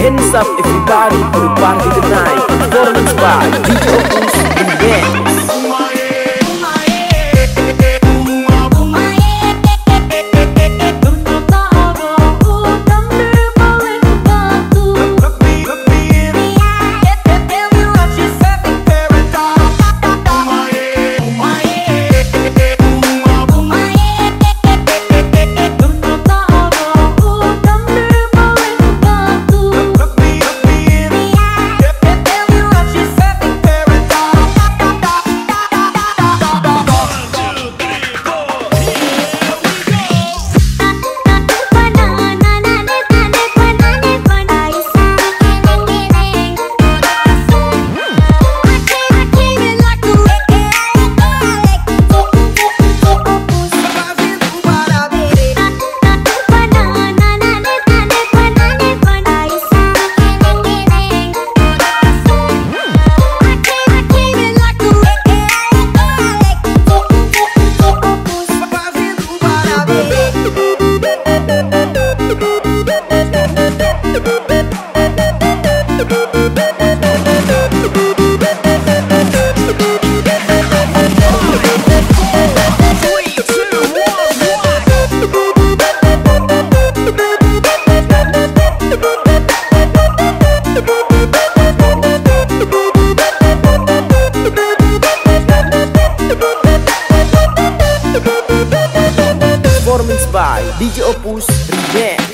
Hands up everybody for the party tonight. Performance by DJ Opus and Dance. DJ Opus Remix.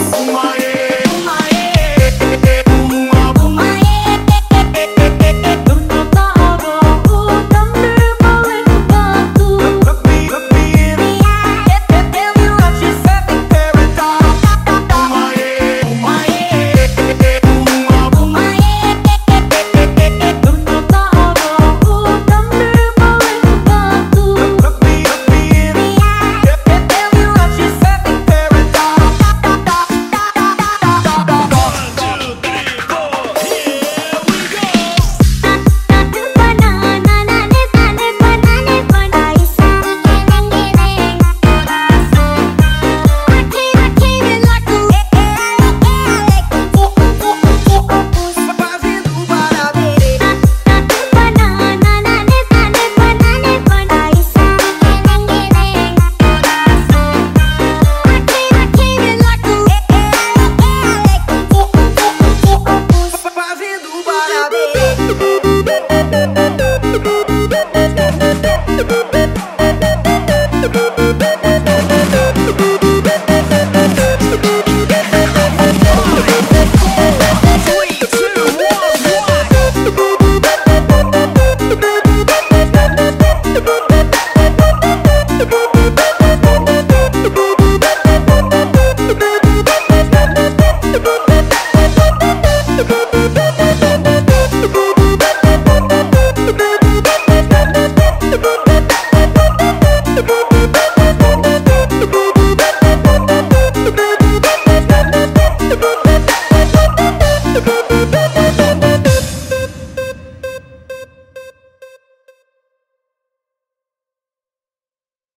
Fazendo Woo! Thank